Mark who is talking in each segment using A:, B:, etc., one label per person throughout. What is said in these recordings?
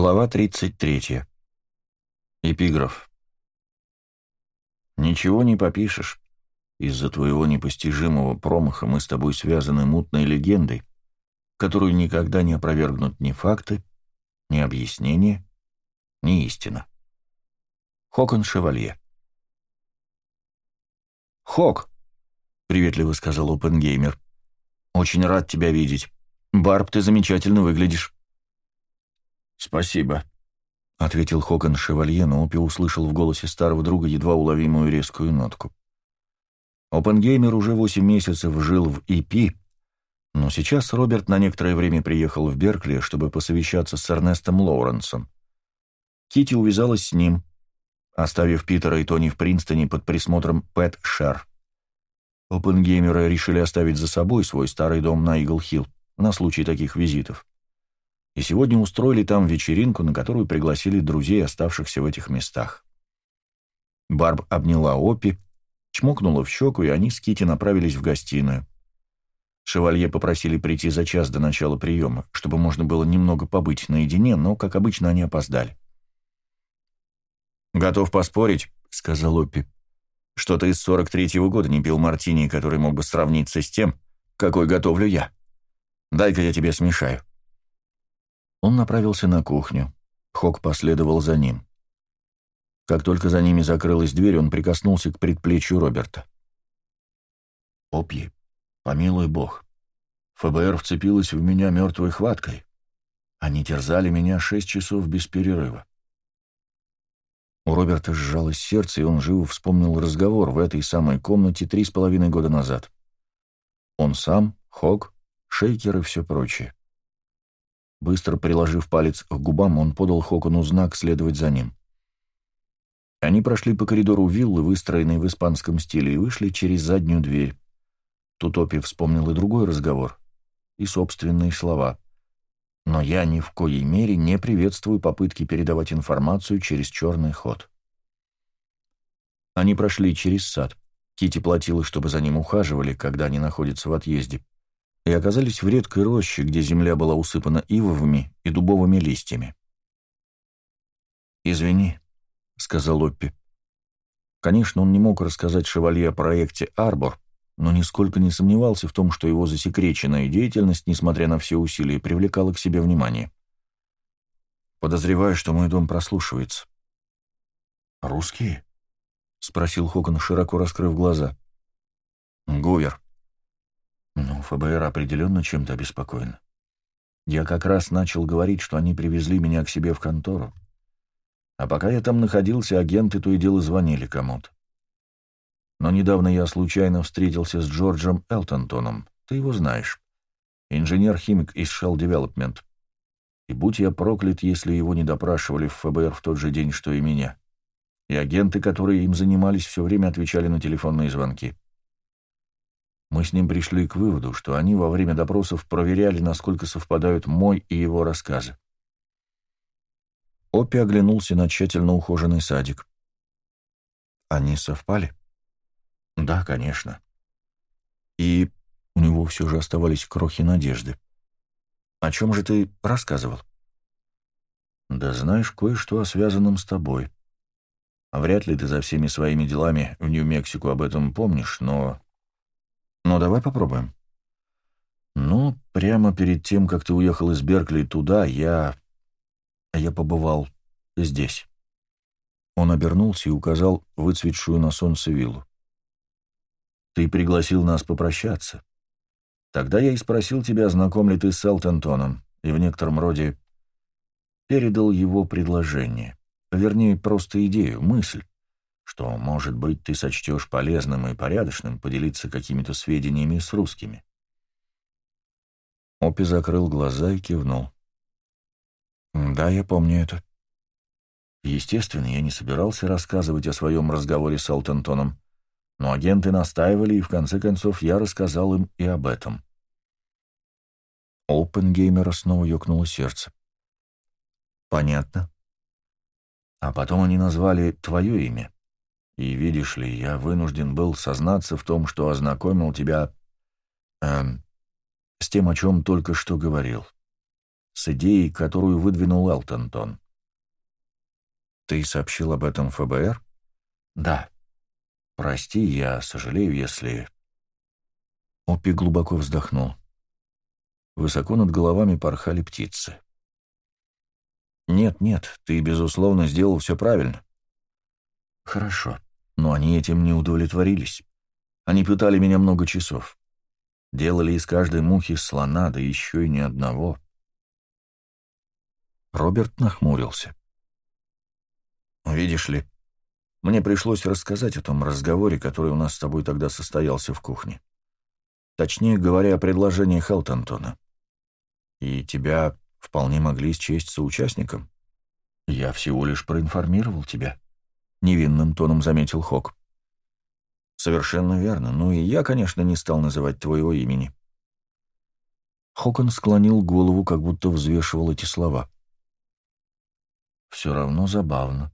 A: Глава 33. Эпиграф. «Ничего не попишешь. Из-за твоего непостижимого промаха мы с тобой связаны мутной легендой, которую никогда не опровергнут ни факты, ни объяснения, ни истина». Хокон Шевалье. «Хок!» — приветливо сказал Опенгеймер. «Очень рад тебя видеть. Барб, ты замечательно выглядишь».
B: «Спасибо», —
A: ответил Хокон Шевалье, но Опи услышал в голосе старого друга едва уловимую резкую нотку. Опенгеймер уже восемь месяцев жил в ИП, но сейчас Роберт на некоторое время приехал в Беркли, чтобы посовещаться с Эрнестом Лоуренсом. Кити увязалась с ним, оставив Питера и Тони в Принстоне под присмотром Пэт Шер. Опенгеймеры решили оставить за собой свой старый дом на Игл-Хилл на случай таких визитов и сегодня устроили там вечеринку, на которую пригласили друзей, оставшихся в этих местах. Барб обняла Оппи, чмокнула в щеку, и они с Кити направились в гостиную. Шевалье попросили прийти за час до начала приема, чтобы можно было немного побыть наедине, но, как обычно, они опоздали. «Готов поспорить», — сказал Оппи, — «что ты из 43-го года не пил мартини, который мог бы сравниться с тем, какой готовлю я. Дай-ка я тебе смешаю». Он направился на кухню. Хок последовал за ним. Как только за ними закрылась дверь, он прикоснулся к предплечью Роберта. «Опьи, помилуй бог, ФБР вцепилась в меня мертвой хваткой. Они терзали меня шесть часов без перерыва. У Роберта сжалось сердце, и он живо вспомнил разговор в этой самой комнате три с половиной года назад. Он сам, Хок, Шейкер и все прочее. Быстро приложив палец к губам, он подал Хокону знак следовать за ним. Они прошли по коридору виллы, выстроенной в испанском стиле, и вышли через заднюю дверь. Тут Опи вспомнил и другой разговор, и собственные слова. «Но я ни в коей мере не приветствую попытки передавать информацию через черный ход». Они прошли через сад. Кити платила, чтобы за ним ухаживали, когда они находятся в отъезде и оказались в редкой роще, где земля была усыпана ивовыми и дубовыми листьями. «Извини», — сказал Оппи. Конечно, он не мог рассказать шевалье о проекте «Арбор», но нисколько не сомневался в том, что его засекреченная деятельность, несмотря на все усилия, привлекала к себе внимание. «Подозреваю, что мой дом прослушивается». «Русские?» — спросил Хокон, широко раскрыв глаза. «Гувер», ну, ФБР определенно чем-то обеспокоен. Я как раз начал говорить, что они привезли меня к себе в контору. А пока я там находился, агенты то и дело звонили кому-то. Но недавно я случайно встретился с Джорджем Элтонтоном. Ты его знаешь. Инженер-химик из Shell Development. И будь я проклят, если его не допрашивали в ФБР в тот же день, что и меня. И агенты, которые им занимались, все время отвечали на телефонные звонки. Мы с ним пришли к выводу, что они во время допросов проверяли, насколько совпадают мой и его рассказы. Оппи оглянулся на тщательно ухоженный садик. Они совпали? Да, конечно. И у него все же оставались крохи надежды. О чем же ты рассказывал? Да знаешь, кое-что о связанном с тобой. Вряд ли ты за всеми своими делами в Нью-Мексико об этом помнишь, но ну, давай попробуем. Ну, прямо перед тем, как ты уехал из Беркли туда, я... Я побывал здесь. Он обернулся и указал выцветшую на солнце виллу. Ты пригласил нас попрощаться. Тогда я и спросил тебя, знаком ли ты с Элтонтоном, и в некотором роде передал его предложение. Вернее, просто идею, мысль что, может быть, ты сочтешь полезным и порядочным поделиться какими-то сведениями с русскими. Опи закрыл глаза и кивнул. «Да, я помню это». Естественно, я не собирался рассказывать о своем разговоре с Алтентоном, но агенты настаивали, и в конце концов я рассказал им и об этом. Опенгеймера снова ёкнуло сердце. «Понятно. А потом они назвали твое имя. И, видишь ли, я вынужден был сознаться в том, что ознакомил тебя... Эм, с тем, о чем только что говорил. с идеей, которую выдвинул Элтонтон. «Ты сообщил об этом ФБР?» «Да. Прости, я сожалею, если...» Оппи глубоко вздохнул. Высоко над головами порхали птицы. «Нет, нет, ты, безусловно, сделал все правильно». «Хорошо, но они этим не удовлетворились. Они пытали меня много часов. Делали из каждой мухи слона, да еще и ни одного». Роберт нахмурился. «Видишь ли, мне пришлось рассказать о том разговоре, который у нас с тобой тогда состоялся в кухне. Точнее говоря, о предложении Хелтонтона. И тебя вполне могли счесть соучастником. Я всего лишь проинформировал тебя», — невинным тоном заметил Хок. «Совершенно верно. Ну и я, конечно, не стал называть твоего имени». Хокон склонил голову, как будто взвешивал эти слова. «Все равно забавно.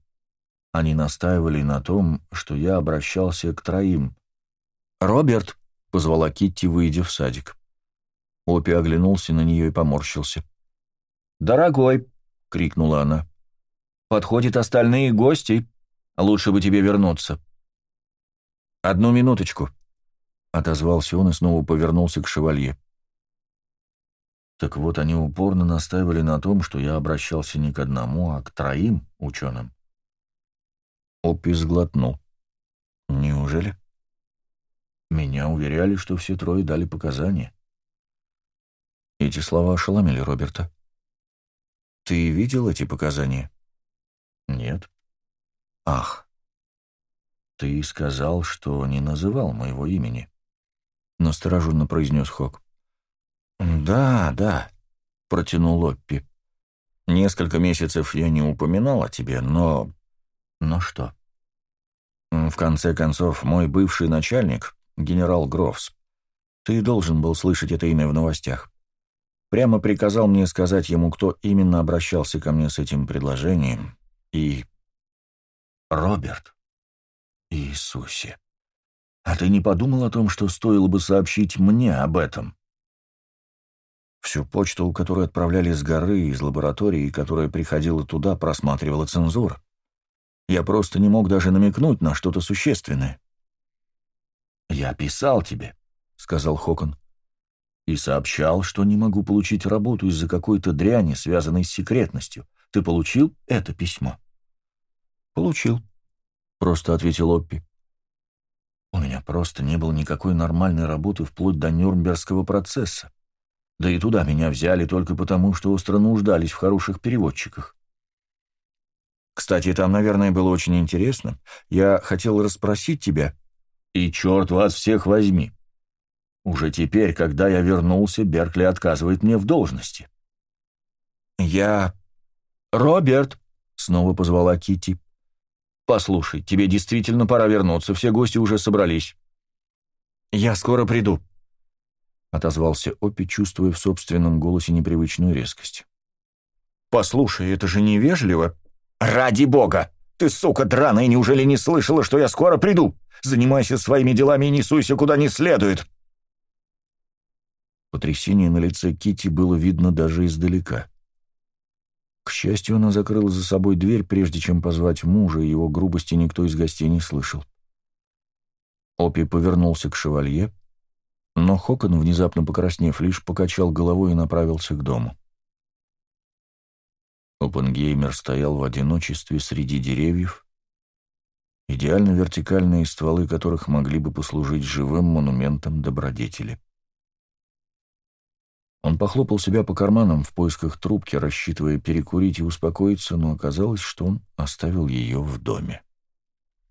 A: Они настаивали на том, что я обращался к троим. «Роберт!» — позвала Китти, выйдя в садик. Опи оглянулся на нее и поморщился. «Дорогой!» — крикнула она. «Подходят остальные гости. Лучше бы тебе вернуться». «Одну минуточку», — отозвался он и снова повернулся к шевалье. Так вот, они упорно настаивали на том, что я обращался не к одному, а к троим ученым. Оппи сглотнул. «Неужели?» «Меня уверяли, что все трое дали показания». Эти слова ошеломили Роберта. «Ты видел эти показания?» «Нет». «Ах, ты сказал, что не называл моего имени», — настороженно произнес Хок. «Да, да», — протянул Оппи. «Несколько месяцев я не упоминал о тебе, но...» «Но что?» «В конце концов, мой бывший начальник, генерал Грофс, ты должен был слышать это имя в новостях. Прямо приказал мне сказать ему, кто именно обращался ко мне с этим предложением. И... Роберт. Иисусе. А ты не подумал о том, что стоило бы сообщить мне об этом?» Всю почту, которую отправляли с горы, из лаборатории, которая приходила туда, просматривала цензура. Я просто не мог даже намекнуть на что-то существенное. «Я писал тебе», — сказал Хокон, — «и сообщал, что не могу получить работу из-за какой-то дряни, связанной с секретностью. Ты получил это письмо?» «Получил», — просто ответил Оппи. «У меня просто не было никакой нормальной работы вплоть до Нюрнбергского процесса. Да и туда меня взяли только потому, что остро нуждались в хороших переводчиках. Кстати, там, наверное, было очень интересно. Я хотел расспросить тебя. И черт вас всех возьми. Уже теперь, когда я вернулся, Беркли отказывает мне в должности. Я... Роберт, снова позвала Кити. Послушай, тебе действительно пора вернуться, все гости уже собрались. Я скоро приду, отозвался Опи, чувствуя в собственном голосе непривычную резкость. «Послушай, это же невежливо!» «Ради бога! Ты, сука драная, неужели не слышала, что я скоро приду? Занимайся своими делами и не суйся куда не следует!» Потрясение на лице Кити было видно даже издалека. Счастью, она закрыла за собой дверь, прежде чем позвать мужа, и его грубости никто из гостей не слышал. Опи повернулся к шевалье, но Хокон, внезапно покраснев, лишь покачал головой и направился к дому. Опенгеймер стоял в одиночестве среди деревьев, идеально вертикальные стволы которых могли бы послужить живым монументом добродетели. Он похлопал себя по карманам в поисках трубки, рассчитывая перекурить и успокоиться, но оказалось, что он оставил ее в доме.